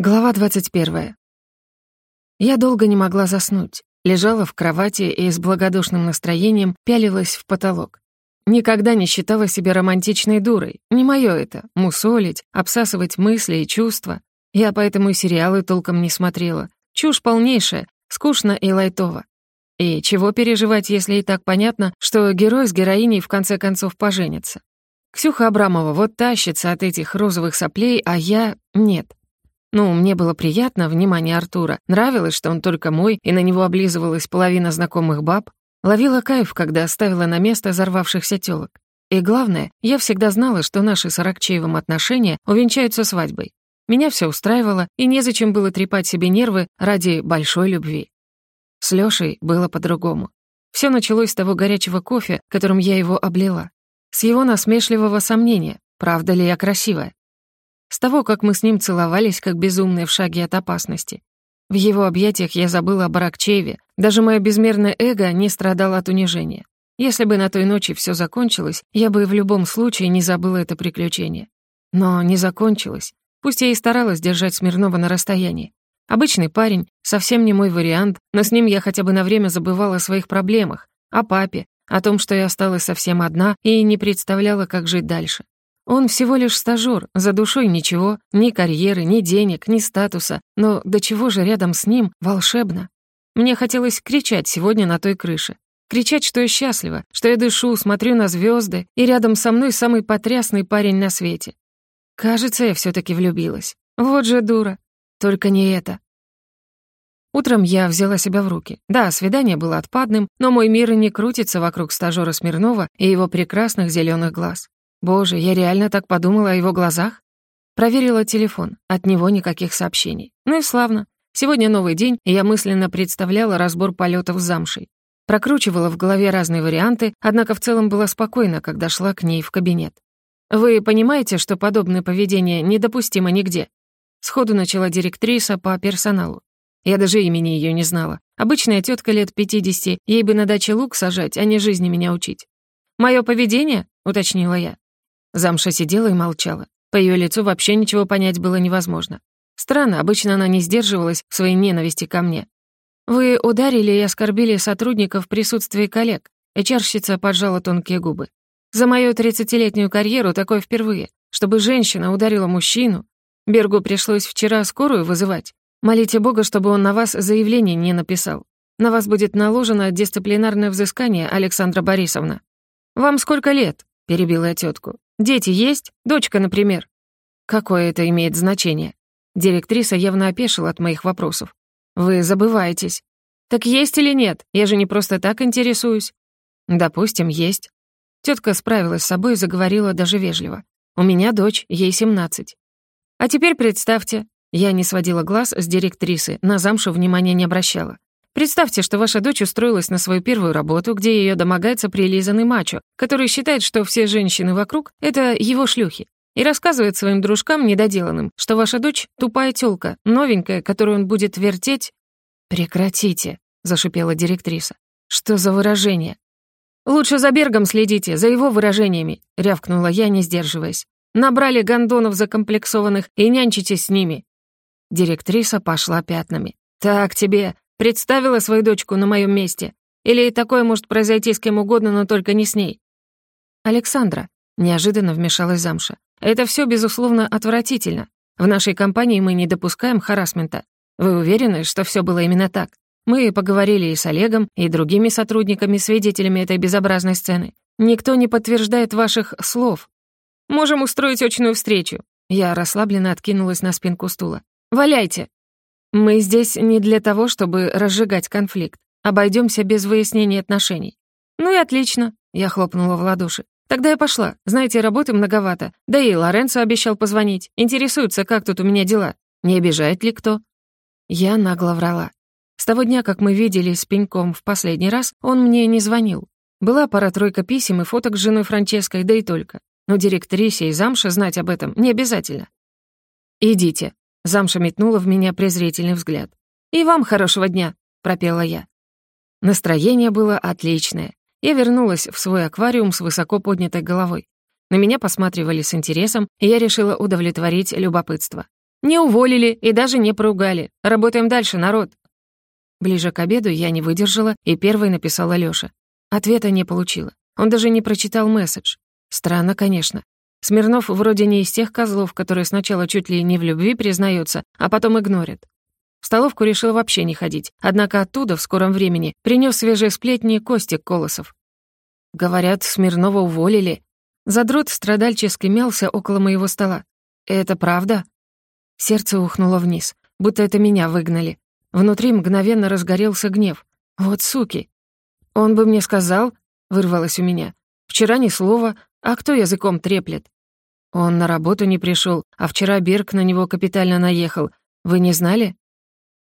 Глава 21. Я долго не могла заснуть. Лежала в кровати и с благодушным настроением пялилась в потолок. Никогда не считала себя романтичной дурой. Не моё это — мусолить, обсасывать мысли и чувства. Я поэтому и сериалы толком не смотрела. Чушь полнейшая, скучно и лайтово. И чего переживать, если и так понятно, что герой с героиней в конце концов поженятся? Ксюха Абрамова вот тащится от этих розовых соплей, а я — нет. Ну, мне было приятно внимание Артура, нравилось, что он только мой, и на него облизывалась половина знакомых баб. Ловила кайф, когда оставила на место взорвавшихся тёлок. И главное, я всегда знала, что наши с Аракчеевым отношения увенчаются свадьбой. Меня всё устраивало, и незачем было трепать себе нервы ради большой любви. С Лёшей было по-другому. Всё началось с того горячего кофе, которым я его облила. С его насмешливого сомнения, правда ли я красивая. С того, как мы с ним целовались, как безумные в шаге от опасности. В его объятиях я забыла о Баракчееве, даже мое безмерное эго не страдало от унижения. Если бы на той ночи все закончилось, я бы в любом случае не забыла это приключение. Но не закончилось. Пусть я и старалась держать Смирнова на расстоянии. Обычный парень, совсем не мой вариант, но с ним я хотя бы на время забывала о своих проблемах, о папе, о том, что я осталась совсем одна и не представляла, как жить дальше. Он всего лишь стажёр, за душой ничего, ни карьеры, ни денег, ни статуса, но до чего же рядом с ним волшебно. Мне хотелось кричать сегодня на той крыше. Кричать, что я счастлива, что я дышу, смотрю на звезды, и рядом со мной самый потрясный парень на свете. Кажется, я все таки влюбилась. Вот же дура. Только не это. Утром я взяла себя в руки. Да, свидание было отпадным, но мой мир и не крутится вокруг стажёра Смирнова и его прекрасных зелёных глаз. Боже, я реально так подумала о его глазах? Проверила телефон, от него никаких сообщений. Ну и славно. Сегодня новый день, и я мысленно представляла разбор полетов с замшей. Прокручивала в голове разные варианты, однако в целом была спокойна, когда шла к ней в кабинет. «Вы понимаете, что подобное поведение недопустимо нигде?» Сходу начала директриса по персоналу. Я даже имени ее не знала. Обычная тетка лет 50, ей бы на даче лук сажать, а не жизни меня учить. «Мое поведение?» — уточнила я. Замша сидела и молчала. По ее лицу вообще ничего понять было невозможно. Странно, обычно она не сдерживалась в своей ненависти ко мне. «Вы ударили и оскорбили сотрудников в присутствии коллег», HR-щица поджала тонкие губы. «За мою тридцатилетнюю карьеру такое впервые, чтобы женщина ударила мужчину. Бергу пришлось вчера скорую вызывать. Молите Бога, чтобы он на вас заявление не написал. На вас будет наложено дисциплинарное взыскание, Александра Борисовна». «Вам сколько лет?» — перебила я тетку. Дети есть? Дочка, например?» «Какое это имеет значение?» Директриса явно опешила от моих вопросов. «Вы забываетесь». «Так есть или нет? Я же не просто так интересуюсь». «Допустим, есть». Тетка справилась с собой и заговорила даже вежливо. «У меня дочь, ей 17». «А теперь представьте». Я не сводила глаз с директрисы, на замшу внимания не обращала. Представьте, что ваша дочь устроилась на свою первую работу, где ее домогается прилизанный мачо, который считает, что все женщины вокруг — это его шлюхи, и рассказывает своим дружкам недоделанным, что ваша дочь — тупая тёлка, новенькая, которую он будет вертеть. «Прекратите», — зашипела директриса. «Что за выражение?» «Лучше за Бергом следите, за его выражениями», — рявкнула я, не сдерживаясь. «Набрали гондонов закомплексованных и нянчитесь с ними». Директриса пошла пятнами. «Так тебе, Представила свою дочку на моем месте. Или такое может произойти с кем угодно, но только не с ней. Александра, неожиданно вмешалась замша. Это все безусловно, отвратительно. В нашей компании мы не допускаем харасмента. Вы уверены, что все было именно так? Мы поговорили и с Олегом, и другими сотрудниками-свидетелями этой безобразной сцены. Никто не подтверждает ваших слов. Можем устроить очную встречу. Я расслабленно откинулась на спинку стула. «Валяйте!» Мы здесь не для того, чтобы разжигать конфликт. Обойдемся без выяснения отношений. Ну и отлично, я хлопнула в ладоши. Тогда я пошла. Знаете, работы многовато. Да и Лоренцо обещал позвонить. Интересуется, как тут у меня дела. Не обижает ли кто? Я нагло врала. С того дня, как мы виделись с Пеньком в последний раз, он мне не звонил. Была пара-тройка писем и фоток с женой Франческой, да и только. Но директрисе и замше знать об этом не обязательно. «Идите», Замша метнула в меня презрительный взгляд. «И вам хорошего дня», — пропела я. Настроение было отличное. Я вернулась в свой аквариум с высоко поднятой головой. На меня посматривали с интересом, и я решила удовлетворить любопытство. Не уволили и даже не поругали. Работаем дальше, народ». Ближе к обеду я не выдержала и первой написала Лёша. Ответа не получила. Он даже не прочитал месседж. Странно, конечно. Смирнов вроде не из тех козлов, которые сначала чуть ли не в любви признаются, а потом игнорят. В столовку решил вообще не ходить, однако оттуда в скором времени принес свежие сплетни Костик Колосов. Говорят, Смирнова уволили. Задрот страдальчески мялся около моего стола. Это правда? Сердце ухнуло вниз, будто это меня выгнали. Внутри мгновенно разгорелся гнев. Вот суки. Он бы мне сказал, вырвалось у меня. Вчера ни слова, а кто языком треплет? Он на работу не пришел, а вчера Берг на него капитально наехал. Вы не знали?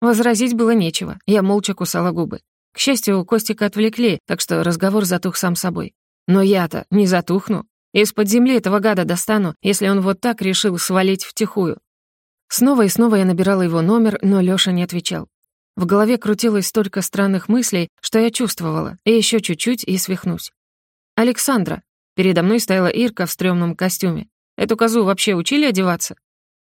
Возразить было нечего, я молча кусала губы. К счастью, Костика отвлекли, так что разговор затух сам собой. Но я-то не затухну. Из-под земли этого гада достану, если он вот так решил свалить втихую. Снова и снова я набирала его номер, но Лёша не отвечал. В голове крутилось столько странных мыслей, что я чувствовала, и еще чуть-чуть и свихнусь. «Александра». Передо мной стояла Ирка в стрёмном костюме. «Эту козу вообще учили одеваться?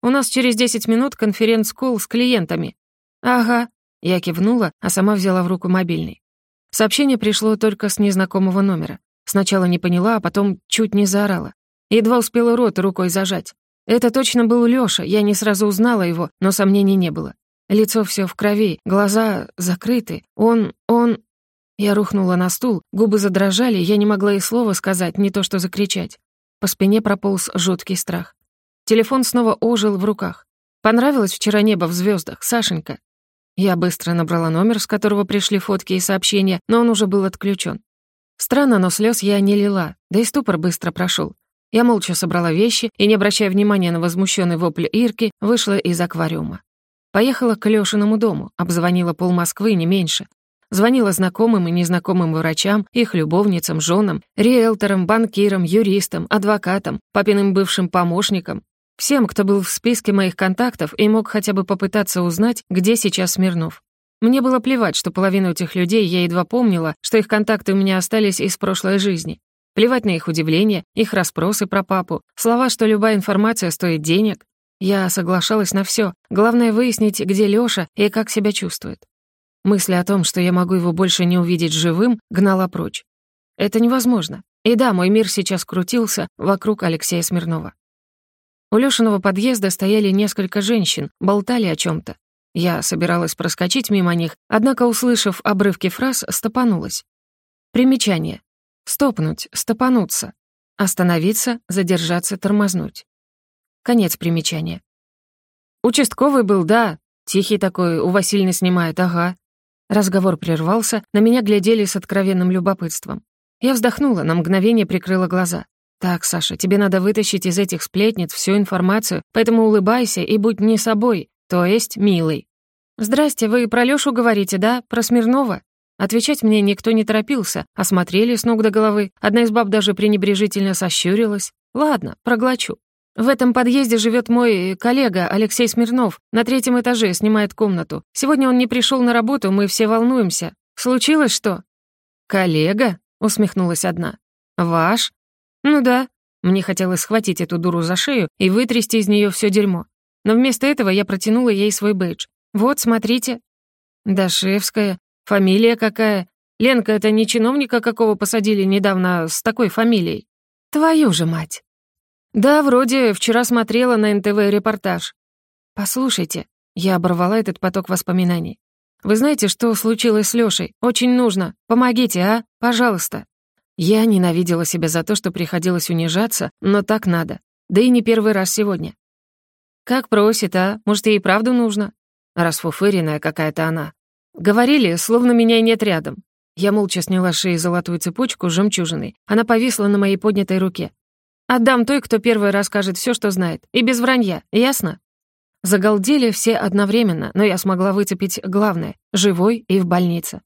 У нас через 10 минут конференц-колл с клиентами». «Ага». Я кивнула, а сама взяла в руку мобильный. Сообщение пришло только с незнакомого номера. Сначала не поняла, а потом чуть не заорала. Едва успела рот рукой зажать. Это точно был Лёша, я не сразу узнала его, но сомнений не было. Лицо всё в крови, глаза закрыты. Он... он... Я рухнула на стул, губы задрожали, я не могла и слова сказать, не то что закричать. По спине прополз жуткий страх. Телефон снова ожил в руках. Понравилось вчера небо в звёздах, Сашенька. Я быстро набрала номер, с которого пришли фотки и сообщения, но он уже был отключён. Странно, но слёз я не лила, да и ступор быстро прошёл. Я молча собрала вещи и, не обращая внимания на возмущённый вопль Ирки, вышла из аквариума. Поехала к Лёшиному дому, обзвонила пол Москвы, не меньше. Звонила знакомым и незнакомым врачам, их любовницам, женам, риэлторам, банкирам, юристам, адвокатам, папиным бывшим помощникам. Всем, кто был в списке моих контактов и мог хотя бы попытаться узнать, где сейчас Смирнов. Мне было плевать, что половину этих людей я едва помнила, что их контакты у меня остались из прошлой жизни. Плевать на их удивление, их расспросы про папу, слова, что любая информация стоит денег. Я соглашалась на все. Главное выяснить, где Лёша и как себя чувствует. Мысль о том, что я могу его больше не увидеть живым, гнала прочь. Это невозможно. И да, мой мир сейчас крутился вокруг Алексея Смирнова. У Лёшиного подъезда стояли несколько женщин, болтали о чем то Я собиралась проскочить мимо них, однако, услышав обрывки фраз, стопанулась. Примечание. Стопнуть, стопануться. Остановиться, задержаться, тормознуть. Конец примечания. «Участковый был, да. Тихий такой, у Васильны снимает, ага». Разговор прервался, на меня глядели с откровенным любопытством. Я вздохнула, на мгновение прикрыла глаза. «Так, Саша, тебе надо вытащить из этих сплетниц всю информацию, поэтому улыбайся и будь не собой, то есть милый». «Здрасте, вы про Лёшу говорите, да? Про Смирнова?» Отвечать мне никто не торопился, осмотрели с ног до головы. Одна из баб даже пренебрежительно сощурилась. «Ладно, проглочу. В этом подъезде живет мой коллега Алексей Смирнов. На третьем этаже снимает комнату. Сегодня он не пришел на работу, мы все волнуемся. Случилось что?» «Коллега?» — усмехнулась одна. «Ваш?» «Ну да». Мне хотелось схватить эту дуру за шею и вытрясти из нее все дерьмо. Но вместо этого я протянула ей свой бейдж. «Вот, смотрите». «Дашевская. Фамилия какая? Ленка, это не чиновника какого посадили недавно с такой фамилией?» «Твою же мать!» «Да, вроде вчера смотрела на НТВ репортаж». «Послушайте», — я оборвала этот поток воспоминаний. «Вы знаете, что случилось с Лёшей? Очень нужно. Помогите, а? Пожалуйста». Я ненавидела себя за то, что приходилось унижаться, но так надо. Да и не первый раз сегодня. «Как просит, а? Может, ей правду нужно?» Расфуфыренная какая-то она. Говорили, словно меня нет рядом. Я молча сняла с шеи золотую цепочку с жемчужиной. Она повисла на моей поднятой руке. Отдам той, кто первый расскажет все, что знает, и без вранья, ясно?» Загалдели все одновременно, но я смогла выцепить главное — живой и в больнице.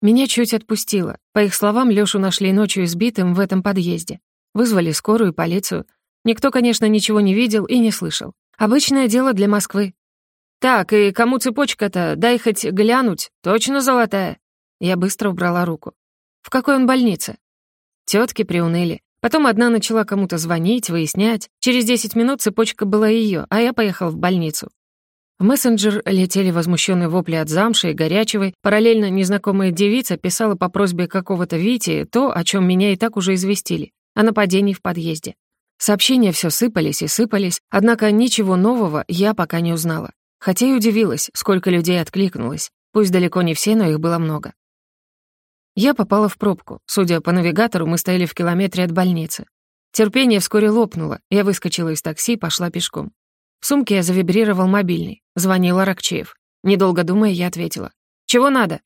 Меня чуть отпустило. По их словам, Лёшу нашли ночью избитым в этом подъезде. Вызвали скорую и полицию. Никто, конечно, ничего не видел и не слышал. Обычное дело для Москвы. «Так, и кому цепочка-то? Дай хоть глянуть. Точно золотая?» Я быстро убрала руку. «В какой он больнице?» Тётки приуныли. Потом одна начала кому-то звонить, выяснять. Через 10 минут цепочка была ее, а я поехал в больницу. В мессенджер летели возмущенные вопли от замши и горячевой. Параллельно незнакомая девица писала по просьбе какого-то Вити то, о чем меня и так уже известили, о нападении в подъезде. Сообщения все сыпались и сыпались, однако ничего нового я пока не узнала. Хотя и удивилась, сколько людей откликнулось. Пусть далеко не все, но их было много. Я попала в пробку. Судя по навигатору, мы стояли в километре от больницы. Терпение вскоре лопнуло. Я выскочила из такси и пошла пешком. В сумке я завибрировал мобильный. Звонил Аракчеев. Недолго думая, я ответила. «Чего надо?»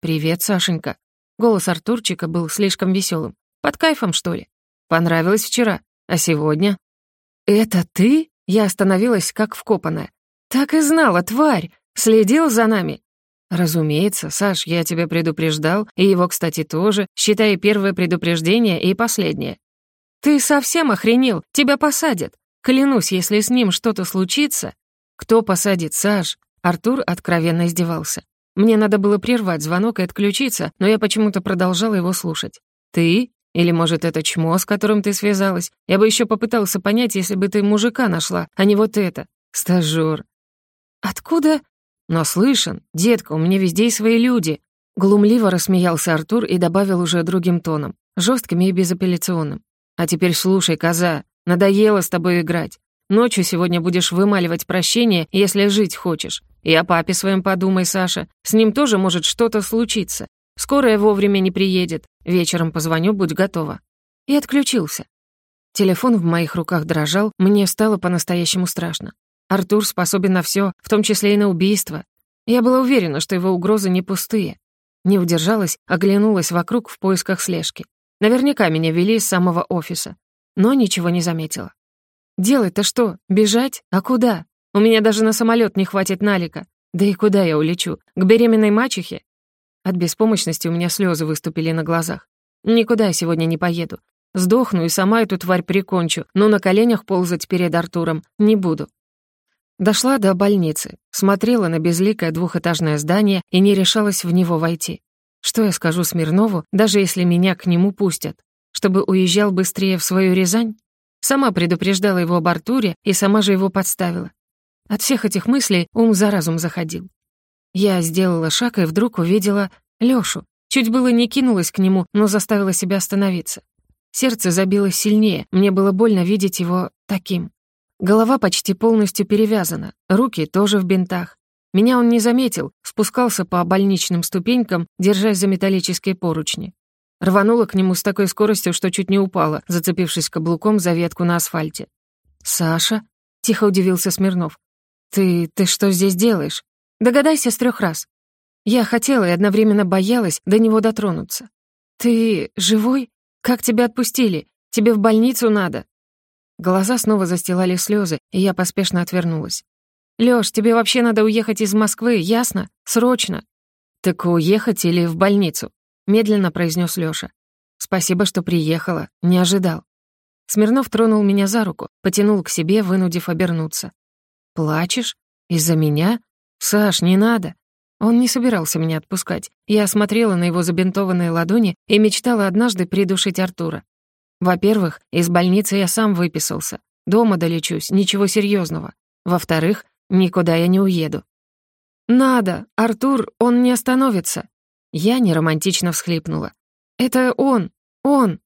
«Привет, Сашенька». Голос Артурчика был слишком веселым. «Под кайфом, что ли?» «Понравилось вчера. А сегодня?» «Это ты?» Я остановилась, как вкопанная. «Так и знала, тварь! Следил за нами!» «Разумеется, Саш, я тебя предупреждал, и его, кстати, тоже, считай первое предупреждение и последнее». «Ты совсем охренел? Тебя посадят. Клянусь, если с ним что-то случится...» «Кто посадит, Саш?» Артур откровенно издевался. Мне надо было прервать звонок и отключиться, но я почему-то продолжала его слушать. «Ты? Или, может, это чмо, с которым ты связалась? Я бы еще попытался понять, если бы ты мужика нашла, а не вот это. Стажёр. Откуда? Но слышен, детка, у меня везде свои люди. Глумливо рассмеялся Артур и добавил уже другим тоном, жестким и безапелляционным. А теперь слушай, коза, надоело с тобой играть. Ночью сегодня будешь вымаливать прощение, если жить хочешь. И о папе своем подумай, Саша. С ним тоже может что-то случиться. Скорая вовремя не приедет. Вечером позвоню, будь готова». И отключился. Телефон в моих руках дрожал, мне стало по-настоящему страшно. Артур способен на все, в том числе и на убийство. Я была уверена, что его угрозы не пустые. Не удержалась, оглянулась вокруг в поисках слежки. Наверняка меня вели из самого офиса. Но ничего не заметила. Делать-то что? Бежать? А куда? У меня даже на самолет не хватит налика. Да и куда я улечу? К беременной мачехе? От беспомощности у меня слезы выступили на глазах. Никуда я сегодня не поеду. Сдохну и сама эту тварь прикончу, но на коленях ползать перед Артуром не буду. Дошла до больницы, смотрела на безликое двухэтажное здание и не решалась в него войти. Что я скажу Смирнову, даже если меня к нему пустят? Чтобы уезжал быстрее в свою Рязань? Сама предупреждала его об Артуре и сама же его подставила. От всех этих мыслей ум за разум заходил. Я сделала шаг и вдруг увидела Лёшу. Чуть было не кинулась к нему, но заставила себя остановиться. Сердце забилось сильнее, мне было больно видеть его таким. Голова почти полностью перевязана, руки тоже в бинтах. Меня он не заметил, спускался по больничным ступенькам, держась за металлические поручни. Рванула к нему с такой скоростью, что чуть не упала, зацепившись каблуком за ветку на асфальте. «Саша?» — тихо удивился Смирнов. «Ты... ты что здесь делаешь?» Догадайся с трех раз. Я хотела и одновременно боялась до него дотронуться. Ты живой? Как тебя отпустили? Тебе в больницу надо. Глаза снова застилали слезы, и я поспешно отвернулась. Лёш, тебе вообще надо уехать из Москвы, ясно? Срочно. Так уехать или в больницу? Медленно произнес Лёша. Спасибо, что приехала, не ожидал. Смирнов тронул меня за руку, потянул к себе, вынудив обернуться. «Плачешь? Из-за меня?» «Саш, не надо!» Он не собирался меня отпускать. Я смотрела на его забинтованные ладони и мечтала однажды придушить Артура. Во-первых, из больницы я сам выписался. Дома долечусь, ничего серьезного. Во-вторых, никуда я не уеду. «Надо! Артур, он не остановится!» Я неромантично всхлипнула. «Это он! Он!»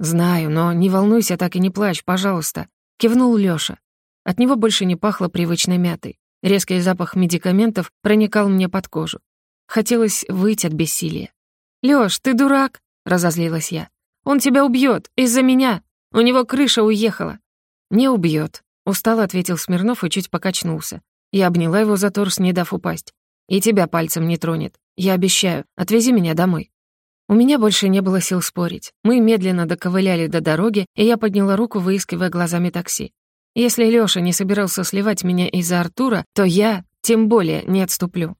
«Знаю, но не волнуйся, так и не плачь, пожалуйста», — кивнул Лёша. От него больше не пахло привычной мятой. Резкий запах медикаментов проникал мне под кожу. Хотелось выйти от бессилия. «Лёш, ты дурак!» — разозлилась я. «Он тебя убьёт из-за меня! У него крыша уехала!» «Не убьёт», — устало ответил Смирнов и чуть покачнулся. Я обняла его за торс, не дав упасть. «И тебя пальцем не тронет. Я обещаю. Отвези меня домой». У меня больше не было сил спорить. Мы медленно доковыляли до дороги, и я подняла руку, выискивая глазами такси. Если Лёша не собирался сливать меня из-за Артура, то я тем более не отступлю.